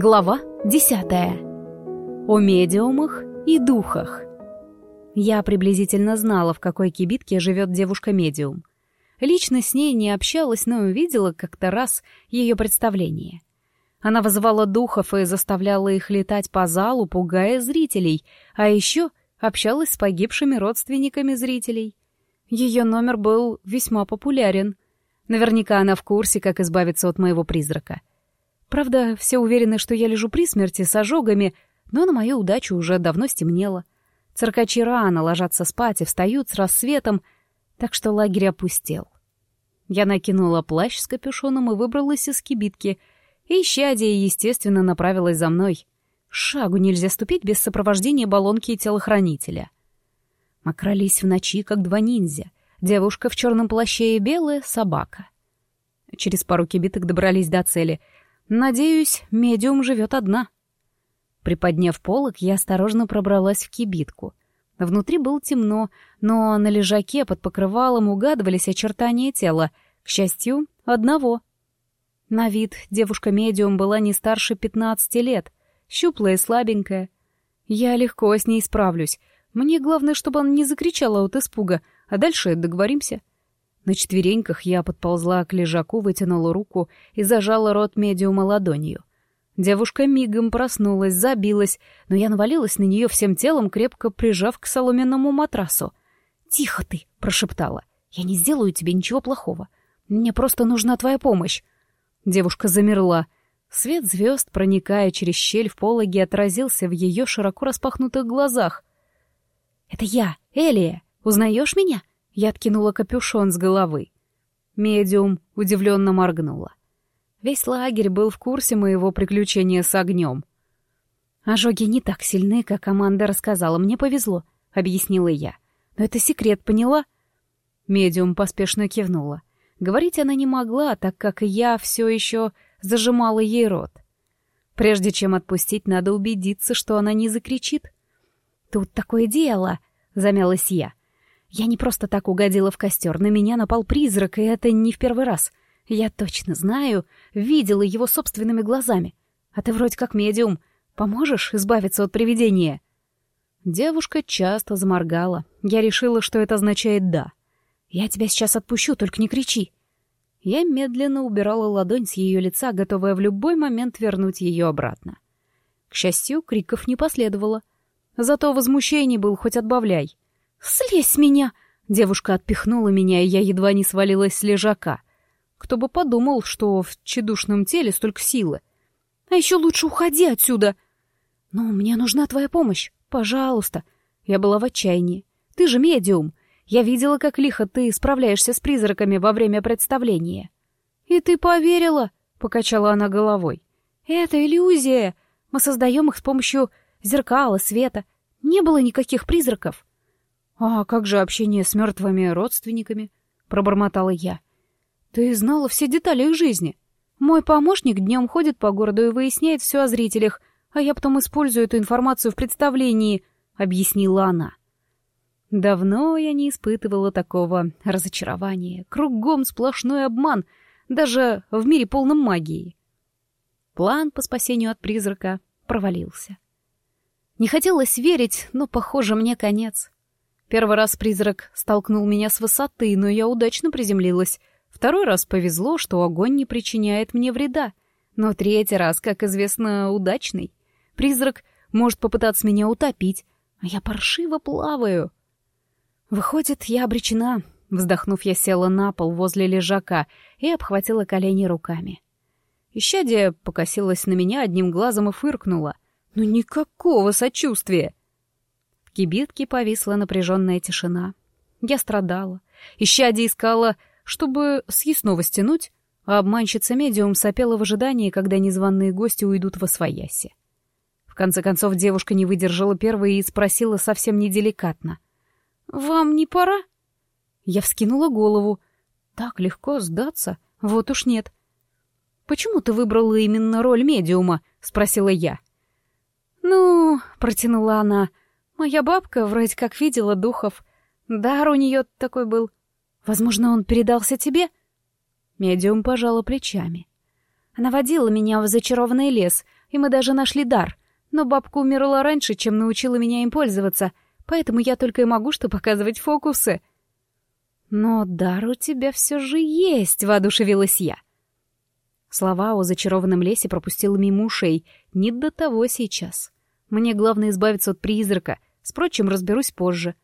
Глава десятая. О медиумах и духах. Я приблизительно знала, в какой кибитке живет девушка-медиум. Лично с ней не общалась, но увидела как-то раз ее представление. Она вызывала духов и заставляла их летать по залу, пугая зрителей, а еще общалась с погибшими родственниками зрителей. Ее номер был весьма популярен. Наверняка она в курсе, как избавиться от моего призрака. Правда, все уверены, что я лежу при смерти с ожогами, но на мою удачу уже давно стемнело. Циркачи рано ложатся спать и встают с рассветом, так что лагерь опустел. Я накинула плащ с капюшоном и выбралась из кибитки, и щадия, естественно, направилась за мной. Шагу нельзя ступить без сопровождения баллонки и телохранителя. Мы крались в ночи, как два ниндзя. Девушка в черном плаще и белая собака. Через пару кибиток добрались до цели — Надеюсь, медиум живет одна. Приподняв полок, я осторожно пробралась в кибитку. Внутри было темно, но на лежаке под покрывалом угадывались очертания тела, к счастью, одного. На вид девушка-медиум была не старше пятнадцати лет, щуплая и слабенькая. Я легко с ней справлюсь. Мне главное, чтобы она не закричала от испуга, а дальше договоримся. На четвереньках я подползла к лежаку, вытянула руку и зажала рот медиума ладонью. Девушка мигом проснулась, забилась, но я навалилась на нее всем телом, крепко прижав к соломенному матрасу. «Тихо ты!» — прошептала. «Я не сделаю тебе ничего плохого. Мне просто нужна твоя помощь». Девушка замерла. Свет звезд, проникая через щель в пологе, отразился в ее широко распахнутых глазах. «Это я, Элия. Узнаешь меня?» Я откинула капюшон с головы. Медиум удивленно моргнула. Весь лагерь был в курсе моего приключения с огнем. «Ожоги не так сильны, как команда рассказала. Мне повезло», — объяснила я. «Но это секрет, поняла?» Медиум поспешно кивнула. Говорить она не могла, так как я все еще зажимала ей рот. Прежде чем отпустить, надо убедиться, что она не закричит. «Тут такое дело», — замялась я. Я не просто так угодила в костер, на меня напал призрак, и это не в первый раз. Я точно знаю, видела его собственными глазами. А ты вроде как медиум. Поможешь избавиться от привидения?» Девушка часто заморгала. Я решила, что это означает «да». «Я тебя сейчас отпущу, только не кричи». Я медленно убирала ладонь с ее лица, готовая в любой момент вернуть ее обратно. К счастью, криков не последовало. Зато возмущений был хоть отбавляй. «Слезь меня!» Девушка отпихнула меня, и я едва не свалилась с лежака. Кто бы подумал, что в чедушном теле столько силы. А еще лучше уходи отсюда. Но мне нужна твоя помощь. Пожалуйста. Я была в отчаянии. Ты же медиум. Я видела, как лихо ты справляешься с призраками во время представления. И ты поверила? Покачала она головой. Это иллюзия. Мы создаем их с помощью зеркала, света. Не было никаких призраков. «А как же общение с мертвыми родственниками?» — пробормотала я. «Ты знала все детали их жизни. Мой помощник днем ходит по городу и выясняет все о зрителях, а я потом использую эту информацию в представлении», — объяснила она. Давно я не испытывала такого разочарования. Кругом сплошной обман, даже в мире полном магии. План по спасению от призрака провалился. Не хотелось верить, но, похоже, мне конец. Первый раз призрак столкнул меня с высоты, но я удачно приземлилась. Второй раз повезло, что огонь не причиняет мне вреда. Но третий раз, как известно, удачный. Призрак может попытаться меня утопить, а я паршиво плаваю. Выходит, я обречена. Вздохнув, я села на пол возле лежака и обхватила колени руками. Ищадия покосилась на меня одним глазом и фыркнула. «Ну никакого сочувствия!» Кибитке повисла напряженная тишина. Я страдала. Ищадя искала, чтобы съестного стянуть, а обманщица-медиум сопела в ожидании, когда незваные гости уйдут во свояси. В конце концов девушка не выдержала первой и спросила совсем неделикатно. «Вам не пора?» Я вскинула голову. «Так легко сдаться? Вот уж нет». «Почему ты выбрала именно роль медиума?» — спросила я. «Ну...» — протянула она. Моя бабка вроде как видела духов. Дар у нее такой был. Возможно, он передался тебе?» Медиум пожала плечами. Она водила меня в зачарованный лес, и мы даже нашли дар. Но бабка умерла раньше, чем научила меня им пользоваться, поэтому я только и могу что показывать фокусы». «Но дар у тебя все же есть», — воодушевилась я. Слова о зачарованном лесе пропустила мимо ушей. Не до того сейчас. Мне главное избавиться от призрака. С прочим разберусь позже.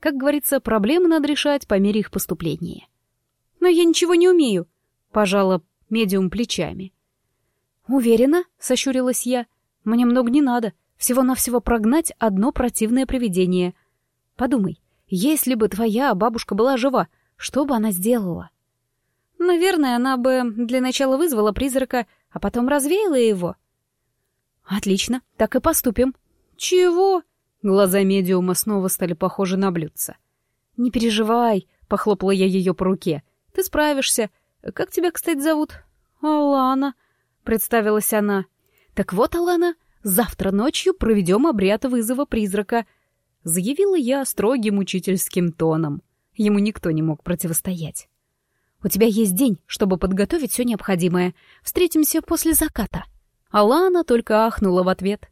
Как говорится, проблемы надо решать по мере их поступления. «Но я ничего не умею», — пожала медиум плечами. «Уверена?» — сощурилась я. «Мне много не надо. Всего-навсего прогнать одно противное привидение. Подумай, если бы твоя бабушка была жива, что бы она сделала?» Наверное, она бы для начала вызвала призрака, а потом развеяла его. Отлично, так и поступим. Чего? Глаза медиума снова стали похожи на блюдца. Не переживай, похлопала я ее по руке. Ты справишься. Как тебя, кстати, зовут? Алана, представилась она. Так вот, Алана, завтра ночью проведем обряд вызова призрака, заявила я строгим учительским тоном. Ему никто не мог противостоять. У тебя есть день, чтобы подготовить все необходимое. Встретимся после заката». Алана только ахнула в ответ.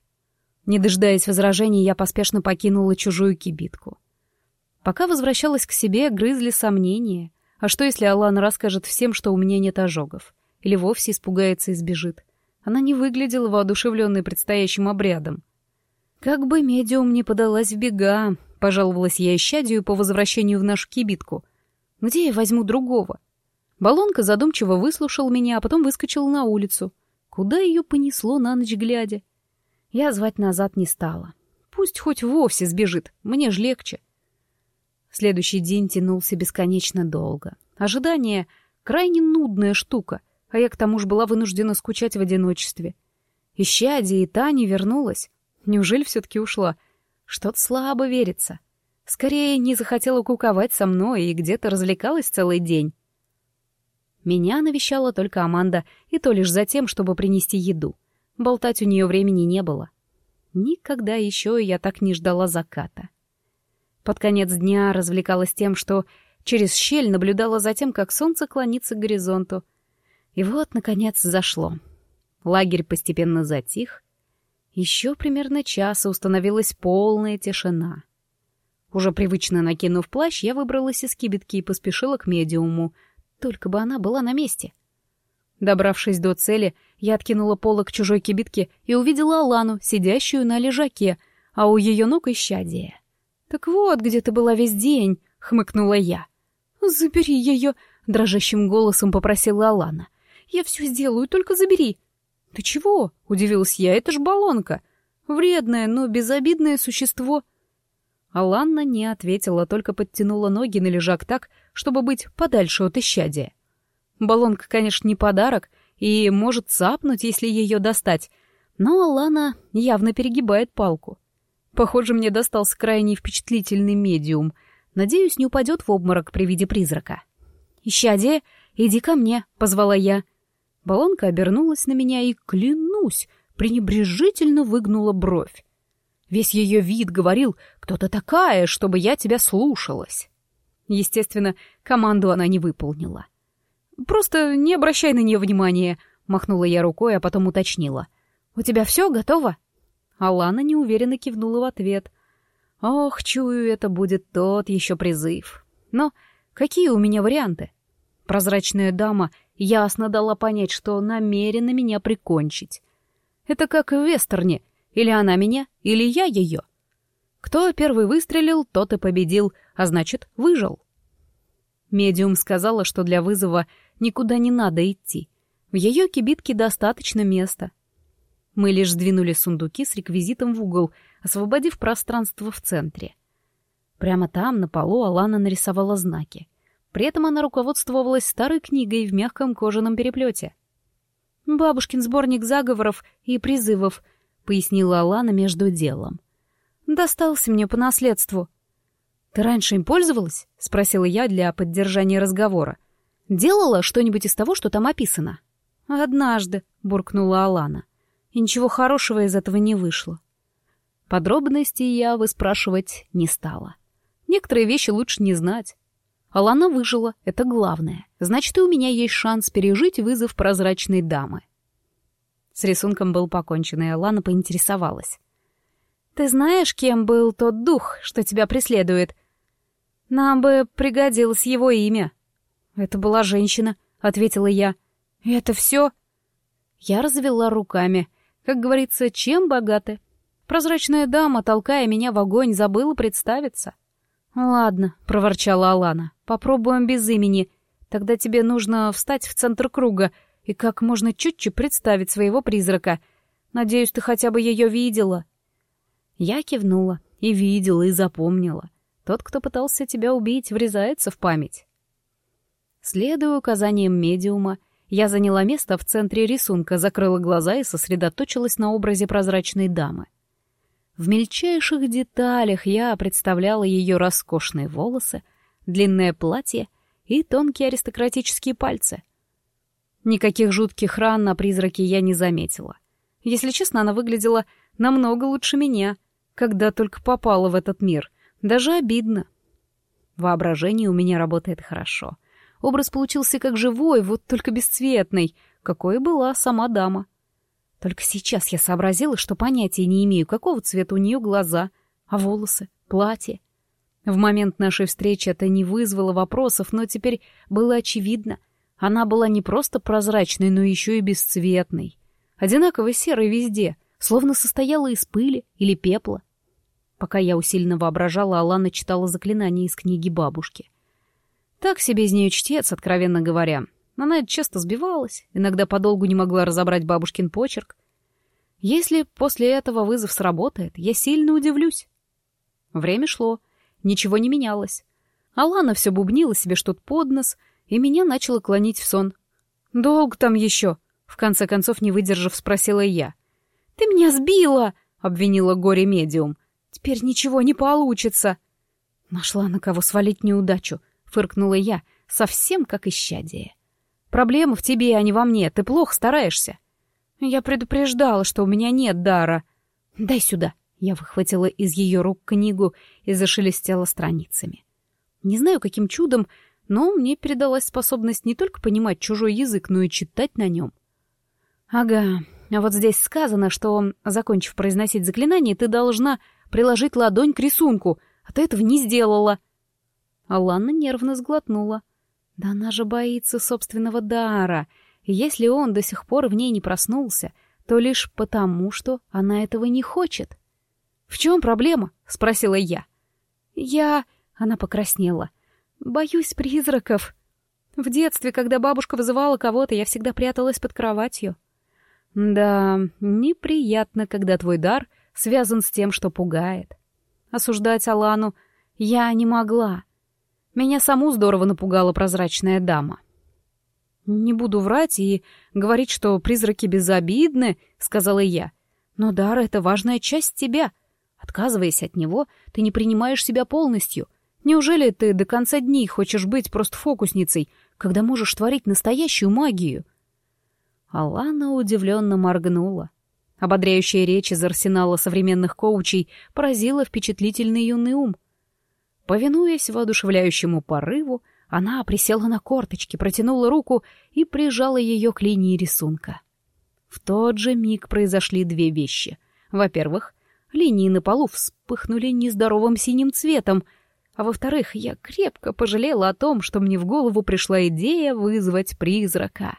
Не дожидаясь возражений, я поспешно покинула чужую кибитку. Пока возвращалась к себе, грызли сомнения. А что, если Алана расскажет всем, что у меня нет ожогов? Или вовсе испугается и сбежит? Она не выглядела воодушевленной предстоящим обрядом. Как бы медиум не подалась в бега, пожаловалась я исчадию по возвращению в нашу кибитку. Где я возьму другого? — Балонка задумчиво выслушал меня, а потом выскочил на улицу. Куда ее понесло на ночь глядя? Я звать назад не стала. Пусть хоть вовсе сбежит, мне ж легче. Следующий день тянулся бесконечно долго. Ожидание — крайне нудная штука, а я к тому же была вынуждена скучать в одиночестве. Ищадия и Таня вернулась. Неужели все-таки ушла? Что-то слабо верится. Скорее, не захотела куковать со мной и где-то развлекалась целый день. Меня навещала только Аманда, и то лишь за тем, чтобы принести еду. Болтать у нее времени не было. Никогда еще я так не ждала заката. Под конец дня развлекалась тем, что через щель наблюдала за тем, как солнце клонится к горизонту. И вот, наконец, зашло. Лагерь постепенно затих. Еще примерно часа установилась полная тишина. Уже привычно накинув плащ, я выбралась из кибитки и поспешила к медиуму — только бы она была на месте. Добравшись до цели, я откинула полок чужой кибитки и увидела Алану, сидящую на лежаке, а у ее ног исчадие. «Так вот, где ты была весь день», — хмыкнула я. «Забери ее», — дрожащим голосом попросила Алана. «Я все сделаю, только забери». «Ты чего?» — удивилась я. «Это ж баллонка. Вредное, но безобидное существо». Аланна не ответила, только подтянула ноги на лежак так, чтобы быть подальше от исчадия. Баллонка, конечно, не подарок и может цапнуть, если ее достать, но Алана явно перегибает палку. Похоже, мне достался крайне впечатлительный медиум. Надеюсь, не упадет в обморок при виде призрака. «Исчадие, иди ко мне», — позвала я. Баллонка обернулась на меня и, клянусь, пренебрежительно выгнула бровь. Весь ее вид говорил, кто то такая, чтобы я тебя слушалась. Естественно, команду она не выполнила. «Просто не обращай на нее внимания», — махнула я рукой, а потом уточнила. «У тебя все готово?» Алана неуверенно кивнула в ответ. «Ох, чую, это будет тот еще призыв. Но какие у меня варианты?» Прозрачная дама ясно дала понять, что намерена меня прикончить. Это как в вестерне. Или она меня, или я ее. Кто первый выстрелил, тот и победил, а значит, выжил. Медиум сказала, что для вызова никуда не надо идти. В ее кибитке достаточно места. Мы лишь сдвинули сундуки с реквизитом в угол, освободив пространство в центре. Прямо там, на полу, Алана нарисовала знаки. При этом она руководствовалась старой книгой в мягком кожаном переплете. «Бабушкин сборник заговоров и призывов», — пояснила Алана между делом. Достался мне по наследству. Ты раньше им пользовалась? Спросила я для поддержания разговора. Делала что-нибудь из того, что там описано? Однажды, буркнула Алана. И ничего хорошего из этого не вышло. Подробностей я выспрашивать не стала. Некоторые вещи лучше не знать. Алана выжила, это главное. Значит, и у меня есть шанс пережить вызов прозрачной дамы. С рисунком был покончен, и Алана поинтересовалась. «Ты знаешь, кем был тот дух, что тебя преследует? Нам бы пригодилось его имя». «Это была женщина», — ответила я. «Это все?» Я развела руками. Как говорится, чем богаты? Прозрачная дама, толкая меня в огонь, забыла представиться. «Ладно», — проворчала Алана, — «попробуем без имени. Тогда тебе нужно встать в центр круга и как можно чуть-чуть представить своего призрака. Надеюсь, ты хотя бы ее видела». Я кивнула. И видела, и запомнила. Тот, кто пытался тебя убить, врезается в память. Следуя указаниям медиума, я заняла место в центре рисунка, закрыла глаза и сосредоточилась на образе прозрачной дамы. В мельчайших деталях я представляла ее роскошные волосы, длинное платье и тонкие аристократические пальцы. Никаких жутких ран на призраке я не заметила. Если честно, она выглядела намного лучше меня, когда только попала в этот мир. Даже обидно. Воображение у меня работает хорошо. Образ получился как живой, вот только бесцветный, какой была сама дама. Только сейчас я сообразила, что понятия не имею, какого цвета у нее глаза, а волосы, платье. В момент нашей встречи это не вызвало вопросов, но теперь было очевидно. Она была не просто прозрачной, но еще и бесцветной. Одинаково серой везде, словно состояла из пыли или пепла. Пока я усиленно воображала, Алана читала заклинания из книги бабушки. Так себе из нее чтец, откровенно говоря. Она часто сбивалась, иногда подолгу не могла разобрать бабушкин почерк. Если после этого вызов сработает, я сильно удивлюсь. Время шло, ничего не менялось. Алана все бубнила себе что-то под нос, и меня начало клонить в сон. «Долго там еще?» — в конце концов, не выдержав, спросила я. «Ты меня сбила!» — обвинила горе-медиум. «Теперь ничего не получится!» Нашла на кого свалить неудачу, фыркнула я, совсем как исчадие. Проблема в тебе, а не во мне. Ты плохо стараешься. Я предупреждала, что у меня нет дара. Дай сюда. Я выхватила из ее рук книгу и зашелестела страницами. Не знаю, каким чудом, но мне передалась способность не только понимать чужой язык, но и читать на нем. Ага, а вот здесь сказано, что, закончив произносить заклинание, ты должна приложить ладонь к рисунку, а ты этого не сделала. Алана нервно сглотнула. Да она же боится собственного дара. И если он до сих пор в ней не проснулся, то лишь потому, что она этого не хочет. «В чем проблема?» — спросила я. «Я...» — она покраснела. «Боюсь призраков. В детстве, когда бабушка вызывала кого-то, я всегда пряталась под кроватью». «Да, неприятно, когда твой дар связан с тем, что пугает. Осуждать Алану я не могла. Меня саму здорово напугала прозрачная дама. «Не буду врать и говорить, что призраки безобидны», — сказала я. «Но дар — это важная часть тебя. Отказываясь от него, ты не принимаешь себя полностью. Неужели ты до конца дней хочешь быть просто фокусницей, когда можешь творить настоящую магию?» Алана удивленно моргнула. Ободряющая речь из арсенала современных коучей поразила впечатлительный юный ум — Повинуясь воодушевляющему порыву, она присела на корточки, протянула руку и прижала ее к линии рисунка. В тот же миг произошли две вещи. Во-первых, линии на полу вспыхнули нездоровым синим цветом, а во-вторых, я крепко пожалела о том, что мне в голову пришла идея вызвать призрака.